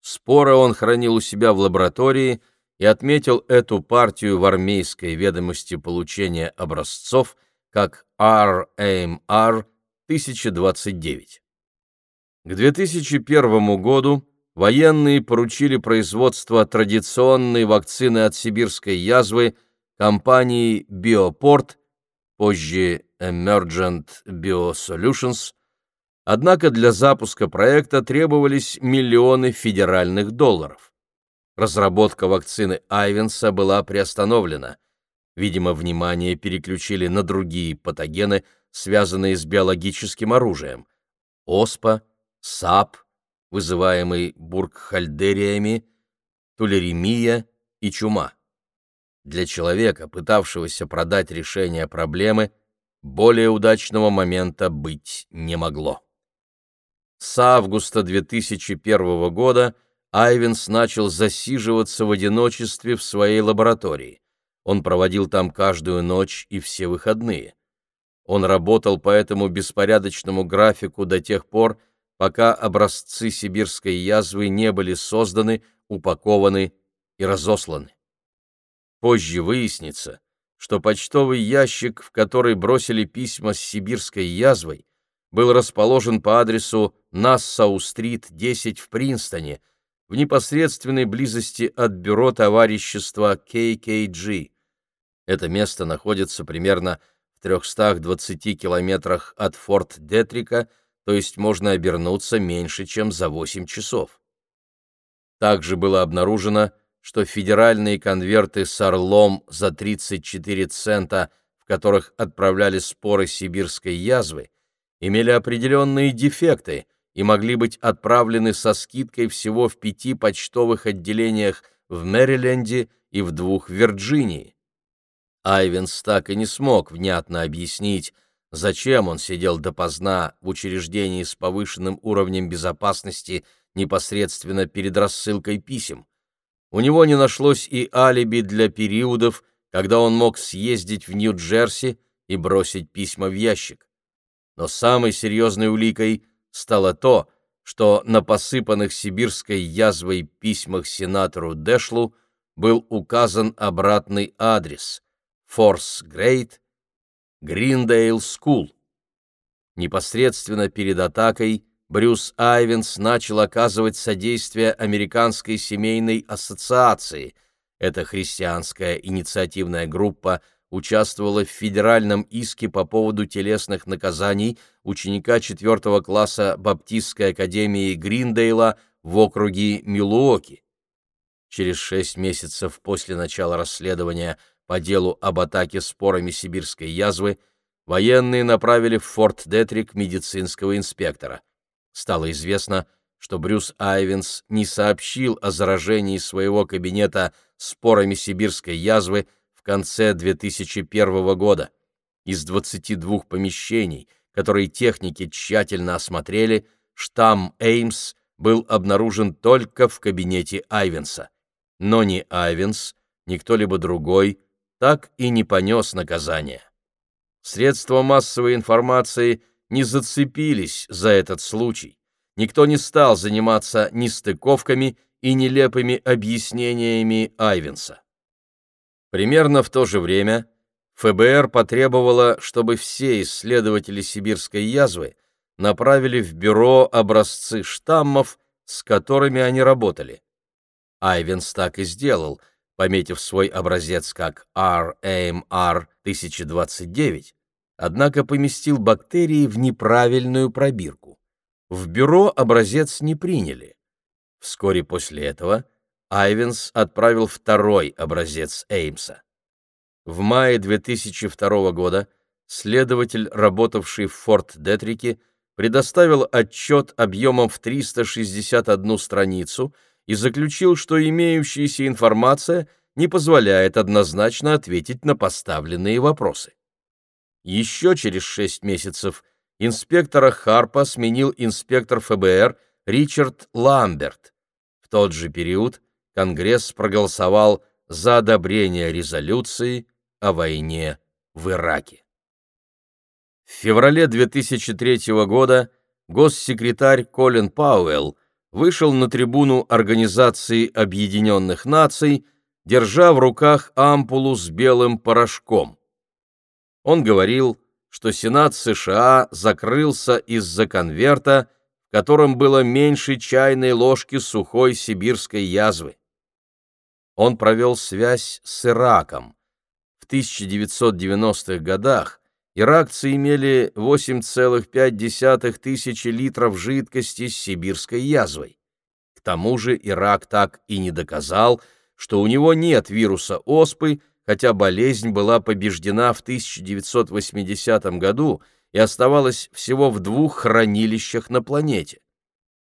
Споры он хранил у себя в лаборатории и отметил эту партию в армейской ведомости получения образцов как RAMR 1029. К 2001 году военные поручили производство традиционной вакцины от сибирской язвы компании Bioport, позже Emergent Biosolutions, однако для запуска проекта требовались миллионы федеральных долларов. Разработка вакцины Айвенса была приостановлена. Видимо, внимание переключили на другие патогены, связанные с биологическим оружием. ОСПА, САП, вызываемый буркхольдериями, тулеремия и чума. Для человека, пытавшегося продать решение проблемы, более удачного момента быть не могло. С августа 2001 года Айвенс начал засиживаться в одиночестве в своей лаборатории. Он проводил там каждую ночь и все выходные. Он работал по этому беспорядочному графику до тех пор, пока образцы сибирской язвы не были созданы, упакованы и разосланы. Позже выяснится, что почтовый ящик, в который бросили письма с сибирской язвой, был расположен по адресу Нассау-стрит, 10 в Принстоне, в непосредственной близости от бюро товарищества KKG. Это место находится примерно в 320 километрах от Форт Детрика, то есть можно обернуться меньше, чем за 8 часов. Также было обнаружено, что федеральные конверты с орлом за 34 цента, в которых отправляли споры сибирской язвы, имели определенные дефекты и могли быть отправлены со скидкой всего в пяти почтовых отделениях в Мэриленде и в двух в Вирджинии. Айвенс так и не смог внятно объяснить, зачем он сидел допоздна в учреждении с повышенным уровнем безопасности непосредственно перед рассылкой писем. У него не нашлось и алиби для периодов, когда он мог съездить в Нью-Джерси и бросить письма в ящик. Но самой серьезной уликой стало то, что на посыпанных сибирской язвой письмах сенатору Дэшлу был указан обратный адрес — Fourth Grade, Greendale School. Непосредственно перед атакой Брюс Айвенс начал оказывать содействие Американской семейной ассоциации. Эта христианская инициативная группа участвовала в федеральном иске по поводу телесных наказаний ученика 4 класса Баптистской академии Гриндейла в округе Милуоки. Через шесть месяцев после начала расследования по делу об атаке спорами сибирской язвы военные направили в Форт Детрик медицинского инспектора стало известно, что Брюс Айвенс не сообщил о заражении своего кабинета спорами сибирской язвы конце 2001 года. Из 22 помещений, которые техники тщательно осмотрели, штамм Эймс был обнаружен только в кабинете Айвенса. Но ни Айвенс, ни кто-либо другой так и не понес наказание. Средства массовой информации – не зацепились за этот случай. Никто не стал заниматься нестыковками и нелепыми объяснениями Айвенса. Примерно в то же время ФБР потребовало, чтобы все исследователи сибирской язвы направили в бюро образцы штаммов, с которыми они работали. Айвенс так и сделал, пометив свой образец как RAMR-1029, однако поместил бактерии в неправильную пробирку. В бюро образец не приняли. Вскоре после этого Айвенс отправил второй образец Эймса. В мае 2002 года следователь, работавший в Форт-Детрике, предоставил отчет объемом в 361 страницу и заключил, что имеющаяся информация не позволяет однозначно ответить на поставленные вопросы. Еще через шесть месяцев инспектора Харпа сменил инспектор ФБР Ричард Ламберт. В тот же период Конгресс проголосовал за одобрение резолюции о войне в Ираке. В феврале 2003 года госсекретарь Колин Пауэлл вышел на трибуну Организации Объединенных Наций, держа в руках ампулу с белым порошком. Он говорил, что Сенат США закрылся из-за конверта, в котором было меньше чайной ложки сухой сибирской язвы. Он провел связь с Ираком. В 1990-х годах иракцы имели 8,5 тысячи литров жидкости с сибирской язвой. К тому же Ирак так и не доказал, что у него нет вируса оспы, хотя болезнь была побеждена в 1980 году и оставалась всего в двух хранилищах на планете.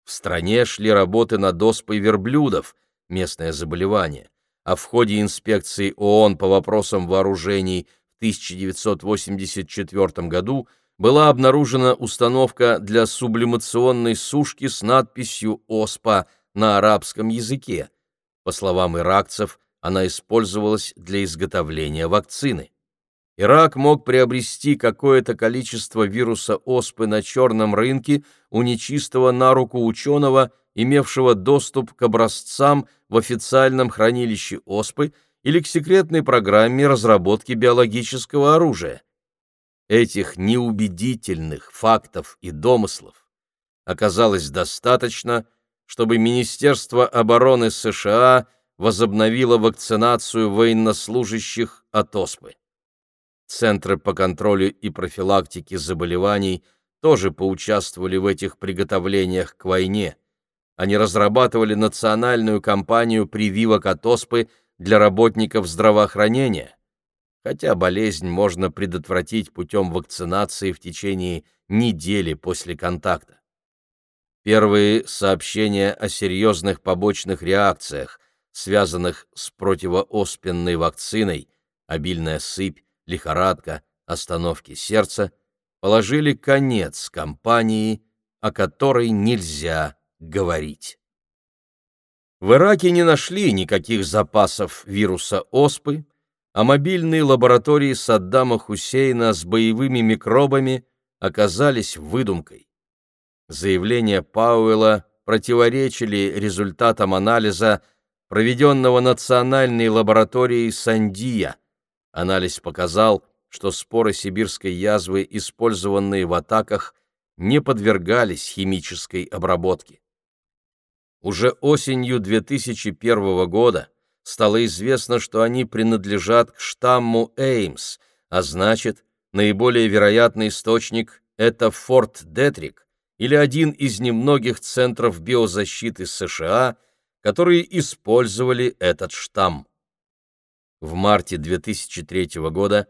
В стране шли работы над оспой верблюдов, местное заболевание, а в ходе инспекции ООН по вопросам вооружений в 1984 году была обнаружена установка для сублимационной сушки с надписью «ОСПА» на арабском языке. По словам иракцев, она использовалась для изготовления вакцины. Ирак мог приобрести какое-то количество вируса оспы на черном рынке у нечистого на руку ученого, имевшего доступ к образцам в официальном хранилище оспы или к секретной программе разработки биологического оружия. Этих неубедительных фактов и домыслов оказалось достаточно, чтобы Министерство обороны США возобновило вакцинацию военнослужащих от оспы. Центры по контролю и профилактике заболеваний тоже поучаствовали в этих приготовлениях к войне. Они разрабатывали национальную кампанию прививок от оспы для работников здравоохранения, хотя болезнь можно предотвратить путем вакцинации в течение недели после контакта. Первые сообщения о серьезных побочных реакциях, связанных с противооспенной вакциной, обильная сыпь, лихорадка, остановки сердца, положили конец кампании, о которой нельзя говорить. В Ираке не нашли никаких запасов вируса оспы, а мобильные лаборатории Саддама Хусейна с боевыми микробами оказались выдумкой. Заявления Пауэлла противоречили результатам анализа, проведенного Национальной лабораторией Сандия, Анализ показал, что споры сибирской язвы, использованные в атаках, не подвергались химической обработке. Уже осенью 2001 года стало известно, что они принадлежат к штамму Эймс, а значит, наиболее вероятный источник – это Форт Детрик или один из немногих центров биозащиты США, которые использовали этот штамм. В марте 2003 года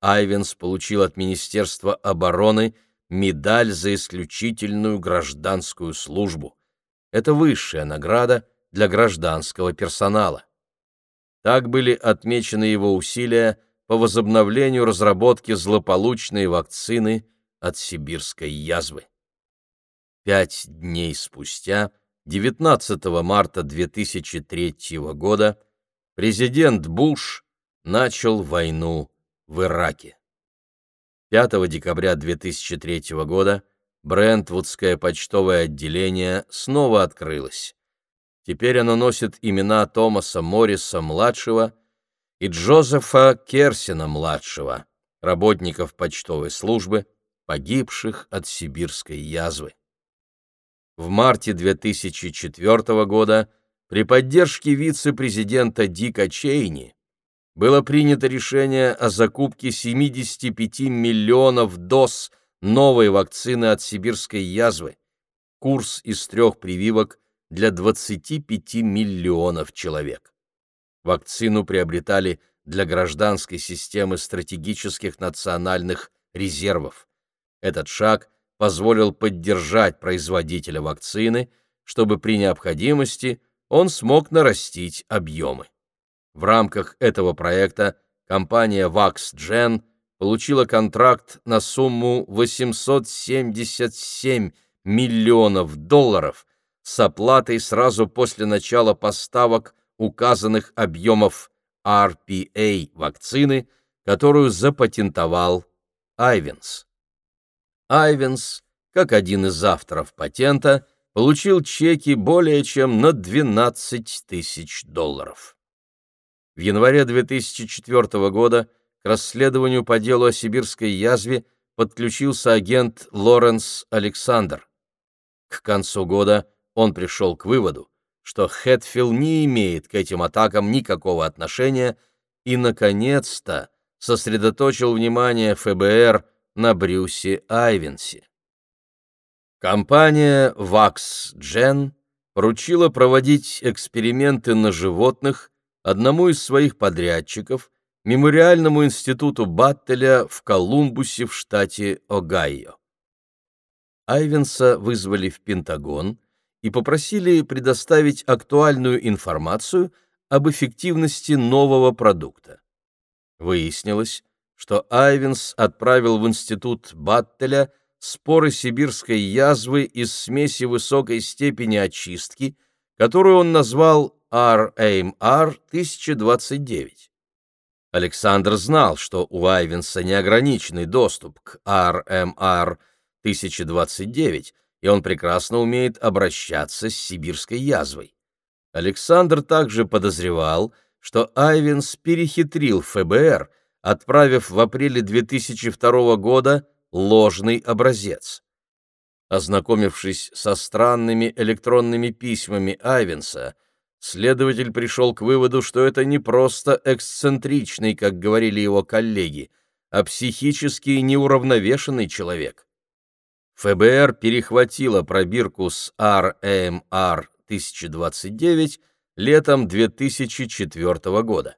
Айвенс получил от Министерства обороны медаль за исключительную гражданскую службу. Это высшая награда для гражданского персонала. Так были отмечены его усилия по возобновлению разработки злополучной вакцины от сибирской язвы. Пять дней спустя, 19 марта 2003 года, президент Буш начал войну в Ираке. 5 декабря 2003 года Брентвудское почтовое отделение снова открылось. Теперь оно носит имена Томаса Морриса-младшего и Джозефа Керсина-младшего, работников почтовой службы, погибших от сибирской язвы. В марте 2004 года при поддержке вице-президента Дика Чейни было принято решение о закупке 75 миллионов доз новой вакцины от сибирской язвы, курс из трех прививок для 25 миллионов человек. Вакцину приобретали для гражданской системы стратегических национальных резервов. Этот шаг позволил поддержать производителя вакцины, чтобы при необходимости – он смог нарастить объемы. В рамках этого проекта компания VaxGen получила контракт на сумму 877 миллионов долларов с оплатой сразу после начала поставок указанных объемов RPA вакцины которую запатентовал Айвенс. Айвенс, как один из авторов патента, получил чеки более чем на 12 тысяч долларов. В январе 2004 года к расследованию по делу о сибирской язве подключился агент Лоренс Александр. К концу года он пришел к выводу, что Хэтфилл не имеет к этим атакам никакого отношения и, наконец-то, сосредоточил внимание ФБР на Брюсе Айвенсе. Компания VaxGen поручила проводить эксперименты на животных одному из своих подрядчиков, Мемориальному институту Баттеля в Колумбусе в штате Огайо. Айвенса вызвали в Пентагон и попросили предоставить актуальную информацию об эффективности нового продукта. Выяснилось, что Айвенс отправил в институт Баттеля споры сибирской язвы из смеси высокой степени очистки, которую он назвал RAMR-1029. Александр знал, что у Айвенса неограниченный доступ к RMR-1029, и он прекрасно умеет обращаться с сибирской язвой. Александр также подозревал, что Айвенс перехитрил ФБР, отправив в апреле 2002 года ложный образец. Ознакомившись со странными электронными письмами Айвенса, следователь пришел к выводу, что это не просто эксцентричный, как говорили его коллеги, а психически неуравновешенный человек. ФБР перехватило пробирку с RMR 1029 летом 2004 года.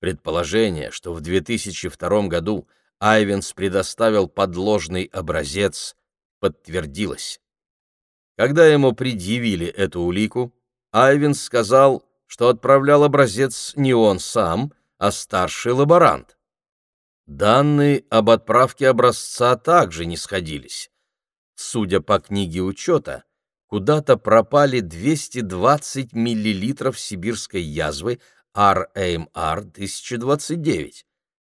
Предположение, что в 2002 году Айвенс предоставил подложный образец, подтвердилось. Когда ему предъявили эту улику, Айвин сказал, что отправлял образец не он сам, а старший лаборант. Данные об отправке образца также не сходились. Судя по книге учета, куда-то пропали 220 миллилитров сибирской язвы RAMR-1029.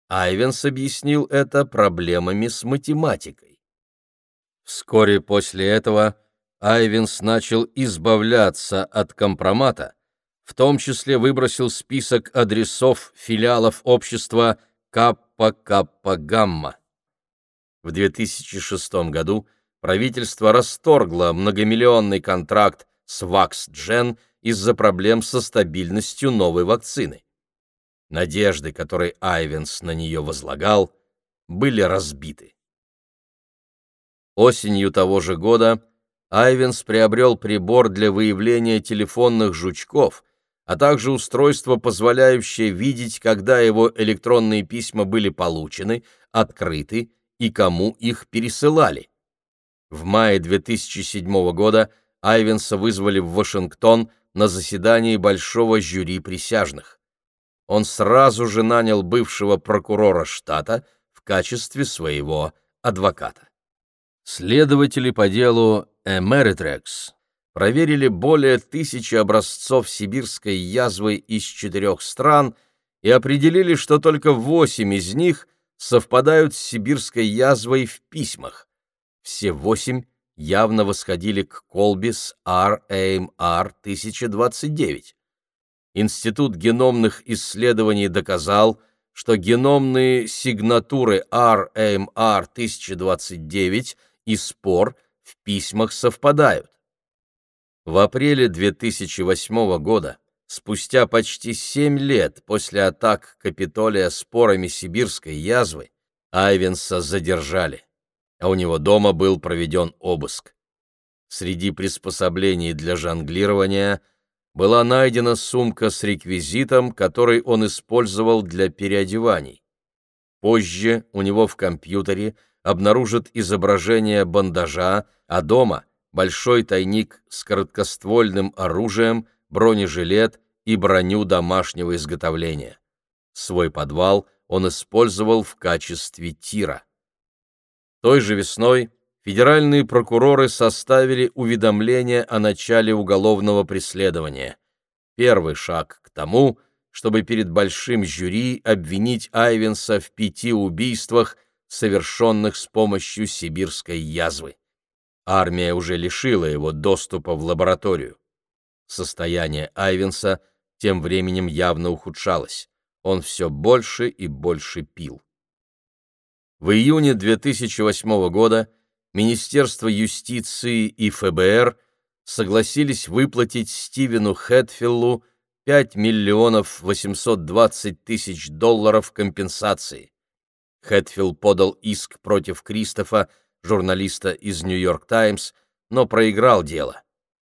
Айвенс объяснил это проблемами с математикой. Вскоре после этого Айвенс начал избавляться от компромата, в том числе выбросил список адресов филиалов общества Каппа-Каппа-Гамма. В 2006 году правительство расторгло многомиллионный контракт с VaxGen из-за проблем со стабильностью новой вакцины. Надежды, которые Айвенс на нее возлагал, были разбиты. Осенью того же года Айвенс приобрел прибор для выявления телефонных жучков, а также устройство, позволяющее видеть, когда его электронные письма были получены, открыты и кому их пересылали. В мае 2007 года Айвенса вызвали в Вашингтон на заседании большого жюри присяжных. Он сразу же нанял бывшего прокурора штата в качестве своего адвоката. Следователи по делу Эмеритрекс проверили более тысячи образцов сибирской язвы из четырех стран и определили, что только восемь из них совпадают с сибирской язвой в письмах. Все восемь явно восходили к колбе с RAMR-1029. Институт геномных исследований доказал, что геномные сигнатуры RAMR-1029 и спор в письмах совпадают. В апреле 2008 года, спустя почти семь лет после атак Капитолия спорами сибирской язвы, Айвенса задержали, а у него дома был проведен обыск. Среди приспособлений для жонглирования была найдена сумка с реквизитом, который он использовал для переодеваний. Позже у него в компьютере обнаружат изображение бандажа, а дома — большой тайник с короткоствольным оружием, бронежилет и броню домашнего изготовления. Свой подвал он использовал в качестве тира. Той же весной федеральные прокуроры составили уведомление о начале уголовного преследования. Первый шаг к тому, чтобы перед большим жюри обвинить Айвенса в пяти убийствах, совершенных с помощью сибирской язвы. Армия уже лишила его доступа в лабораторию. Состояние Айвенса тем временем явно ухудшалось. Он все больше и больше пил. В июне 2008 года Министерство юстиции и ФБР согласились выплатить Стивену Хэтфиллу 5 миллионов 820 тысяч долларов компенсации. Хэтфилл подал иск против Кристофа, журналиста из «Нью-Йорк Таймс», но проиграл дело.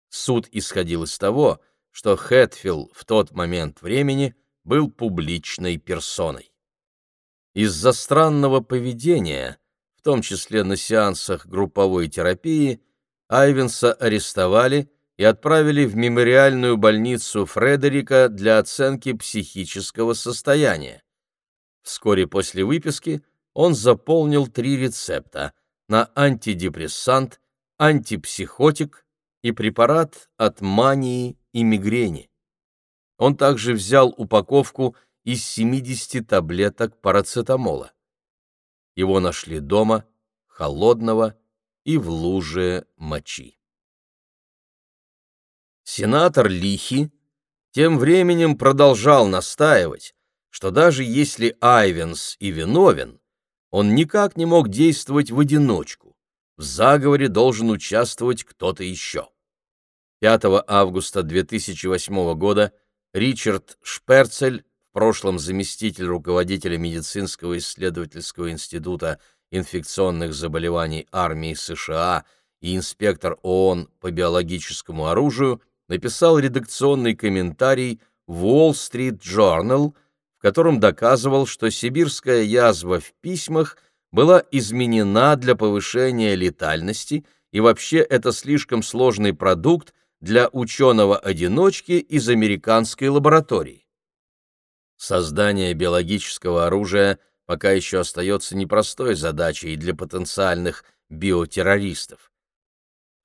Суд исходил из того, что Хэтфилл в тот момент времени был публичной персоной. Из-за странного поведения, в том числе на сеансах групповой терапии, Айвенса арестовали и отправили в мемориальную больницу Фредерика для оценки психического состояния. Вскоре после выписки он заполнил три рецепта на антидепрессант, антипсихотик и препарат от мании и мигрени. Он также взял упаковку из 70 таблеток парацетамола. Его нашли дома, холодного и в луже мочи. Сенатор Лихи тем временем продолжал настаивать, что даже если Айвенс и виновен, он никак не мог действовать в одиночку. В заговоре должен участвовать кто-то еще. 5 августа 2008 года Ричард Шперцель, в прошлом заместитель руководителя медицинского исследовательского института инфекционных заболеваний армии США и инспектор ООН по биологическому оружию, написал редакционный комментарий в Wall Street Journal, в котором доказывал, что сибирская язва в письмах была изменена для повышения летальности, и вообще это слишком сложный продукт для ученого-одиночки из американской лаборатории. Создание биологического оружия пока еще остается непростой задачей для потенциальных биотеррористов.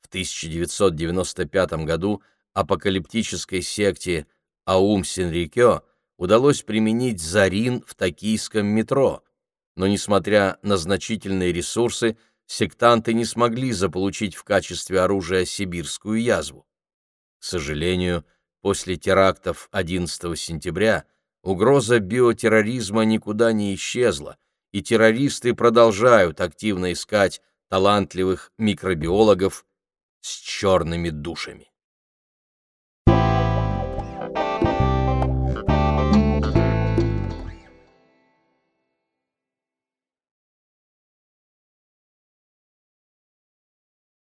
В 1995 году апокалиптической секте Аум Синрикё удалось применить зарин в токийском метро, но, несмотря на значительные ресурсы, сектанты не смогли заполучить в качестве оружия сибирскую язву. К сожалению, после терактов 11 сентября угроза биотерроризма никуда не исчезла, и террористы продолжают активно искать талантливых микробиологов с черными душами.